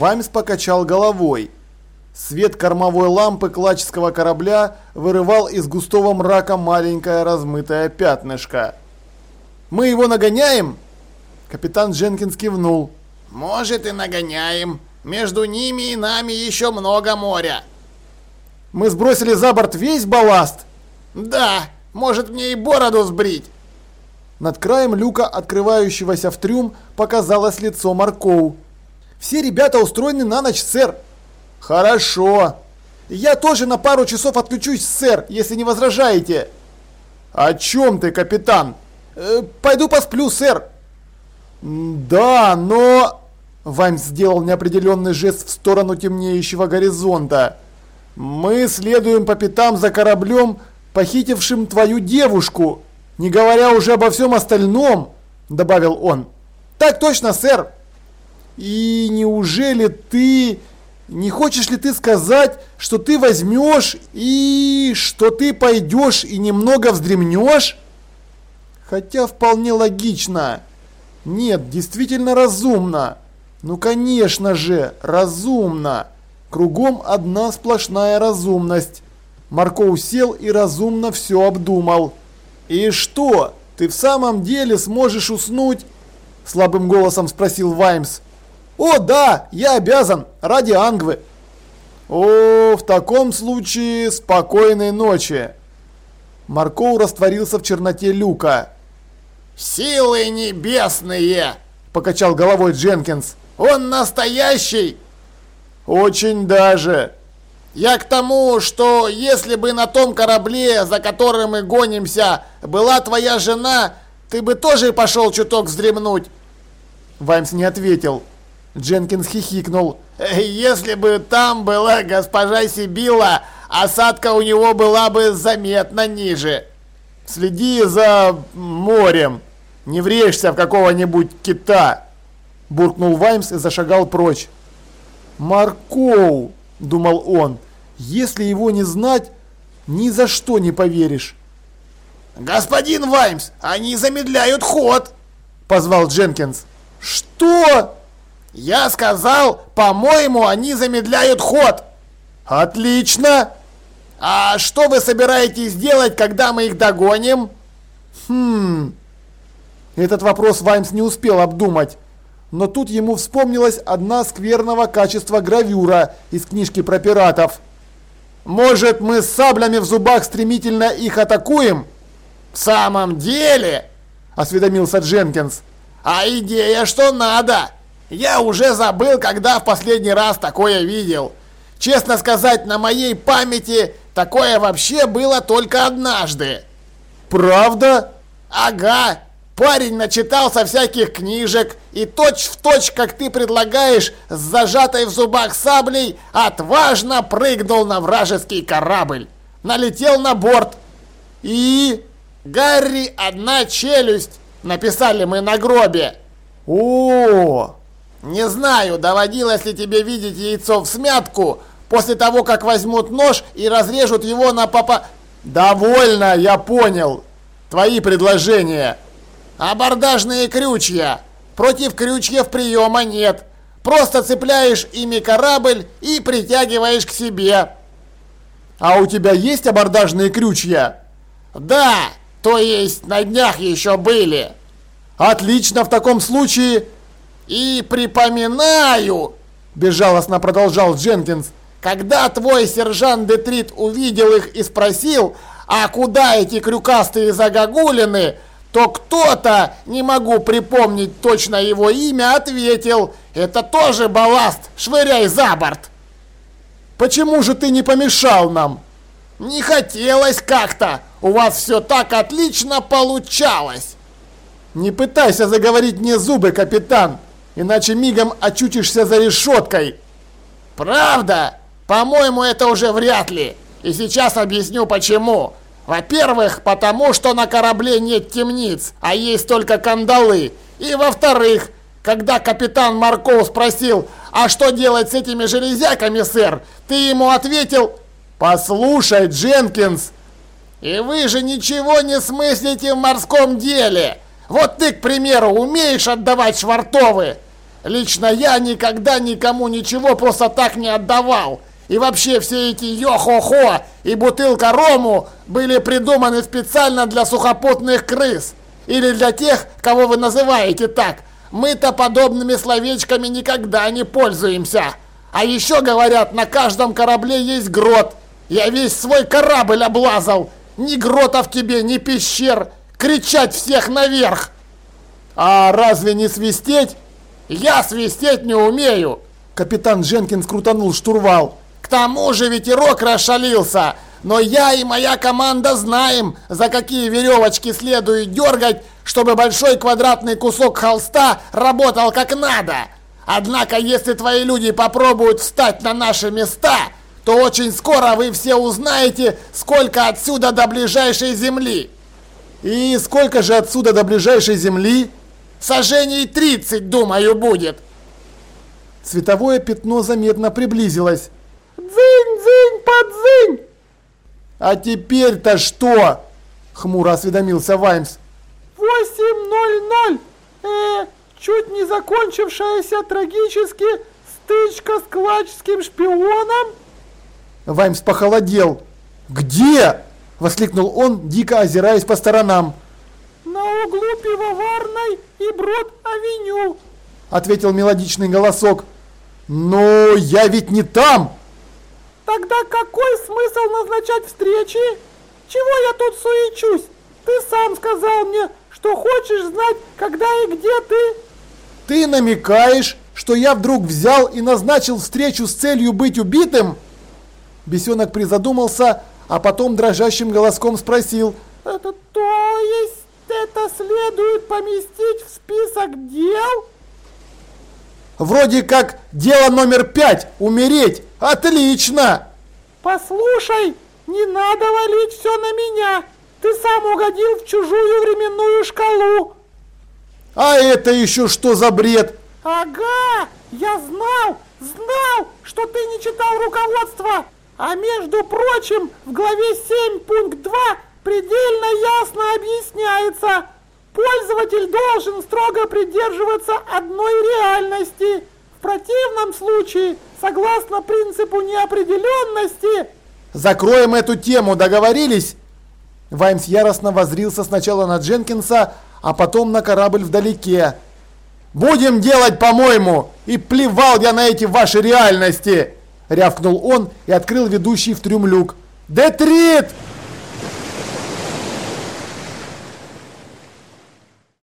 Ваймс покачал головой. Свет кормовой лампы клачского корабля вырывал из густого мрака маленькое размытое пятнышко. «Мы его нагоняем?» Капитан Дженкинс кивнул. «Может и нагоняем. Между ними и нами еще много моря». «Мы сбросили за борт весь балласт?» «Да, может мне и бороду сбрить». Над краем люка, открывающегося в трюм, показалось лицо Маркоу. «Все ребята устроены на ночь, сэр!» «Хорошо. Я тоже на пару часов отключусь, сэр, если не возражаете». «О чем ты, капитан?» э, «Пойду посплю, сэр». «Да, но...» Ваймс сделал неопределенный жест в сторону темнеющего горизонта. «Мы следуем по пятам за кораблем, похитившим твою девушку, не говоря уже обо всем остальном», — добавил он. «Так точно, сэр». «И неужели ты...» Не хочешь ли ты сказать, что ты возьмешь и что ты пойдешь и немного вздремнешь? Хотя вполне логично. Нет, действительно разумно. Ну конечно же, разумно. Кругом одна сплошная разумность. Марко сел и разумно все обдумал. «И что, ты в самом деле сможешь уснуть?» Слабым голосом спросил Ваймс. «О, да, я обязан, ради Ангвы». «О, в таком случае спокойной ночи». Маркоу растворился в черноте люка. «Силы небесные!» – покачал головой Дженкинс. «Он настоящий!» «Очень даже!» «Я к тому, что если бы на том корабле, за которым мы гонимся, была твоя жена, ты бы тоже пошел чуток вздремнуть!» Ваймс не ответил. Дженкинс хихикнул. «Если бы там была госпожа Сибила, осадка у него была бы заметно ниже». «Следи за морем, не врежься в какого-нибудь кита!» Буркнул Ваймс и зашагал прочь. «Маркоу!» – думал он. «Если его не знать, ни за что не поверишь». «Господин Ваймс, они замедляют ход!» – позвал Дженкинс. «Что?» Я сказал, по-моему, они замедляют ход. Отлично. А что вы собираетесь делать, когда мы их догоним? Хм. Этот вопрос Ваймс не успел обдумать. Но тут ему вспомнилась одна скверного качества гравюра из книжки про пиратов. Может, мы с саблями в зубах стремительно их атакуем? В самом деле? Осведомился Дженкинс. А идея что надо? Я уже забыл, когда в последний раз такое видел. Честно сказать, на моей памяти такое вообще было только однажды. Правда? Ага. Парень начитался всяких книжек и точь в точь, как ты предлагаешь, с зажатой в зубах саблей, отважно прыгнул на вражеский корабль. Налетел на борт. И... Гарри, одна челюсть, написали мы на гробе. О, не знаю, доводилось ли тебе видеть яйцо в смятку после того, как возьмут нож и разрежут его на папа... Довольно, я понял. Твои предложения. Абордажные крючья. Против крючьев приема нет. Просто цепляешь ими корабль и притягиваешь к себе. А у тебя есть абордажные крючья? Да, то есть на днях еще были. Отлично, в таком случае и припоминаю, безжалостно продолжал Дженкинс, когда твой сержант Детрит увидел их и спросил, а куда эти крюкастые загогулины, то кто-то, не могу припомнить точно его имя, ответил, это тоже балласт, швыряй за борт. Почему же ты не помешал нам? Не хотелось как-то, у вас все так отлично получалось. Не пытайся заговорить мне зубы, капитан иначе мигом очутишься за решеткой. Правда? По-моему, это уже вряд ли. И сейчас объясню почему. Во-первых, потому что на корабле нет темниц, а есть только кандалы. И во-вторых, когда капитан Марков спросил, а что делать с этими железяками, сэр, ты ему ответил, «Послушай, Дженкинс, и вы же ничего не смыслите в морском деле. Вот ты, к примеру, умеешь отдавать швартовы? Лично я никогда никому ничего просто так не отдавал. И вообще все эти йо-хо-хо и бутылка рому были придуманы специально для сухопутных крыс. Или для тех, кого вы называете так. Мы-то подобными словечками никогда не пользуемся. А еще говорят, на каждом корабле есть грот. Я весь свой корабль облазал. Ни гротов тебе, ни пещер. Кричать всех наверх. А разве не свистеть? Я свистеть не умею. Капитан Дженкинс крутанул штурвал. К тому же ветерок расшалился. Но я и моя команда знаем, за какие веревочки следует дергать, чтобы большой квадратный кусок холста работал как надо. Однако, если твои люди попробуют встать на наши места, то очень скоро вы все узнаете, сколько отсюда до ближайшей земли. И сколько же отсюда до ближайшей земли? Сожжений 30, думаю, будет. Световое пятно заметно приблизилось. Дзынь-дзынь, подзынь! А теперь-то что? Хмуро осведомился Ваймс. 8.00. Э, чуть не закончившаяся трагически стычка с клачским шпионом? Ваймс похолодел. «Где?» – воскликнул он, дико озираясь по сторонам. «На углу Пивоварной и Брод-авеню», – ответил мелодичный голосок. «Но я ведь не там!» «Тогда какой смысл назначать встречи? Чего я тут суечусь? Ты сам сказал мне, что хочешь знать, когда и где ты?» «Ты намекаешь, что я вдруг взял и назначил встречу с целью быть убитым?» Бесенок призадумался, а потом дрожащим голоском спросил. «Это то есть это следует поместить в список дел?» «Вроде как дело номер пять – умереть! Отлично!» «Послушай, не надо валить все на меня! Ты сам угодил в чужую временную шкалу!» «А это еще что за бред?» «Ага, я знал, знал, что ты не читал руководство!» А между прочим, в главе 7 пункт 2 предельно ясно объясняется, пользователь должен строго придерживаться одной реальности. В противном случае, согласно принципу неопределенности... Закроем эту тему, договорились? Ваймс яростно возрился сначала на Дженкинса, а потом на корабль вдалеке. «Будем делать, по-моему, и плевал я на эти ваши реальности!» Рявкнул он и открыл ведущий в трюм люк. «Детрит!»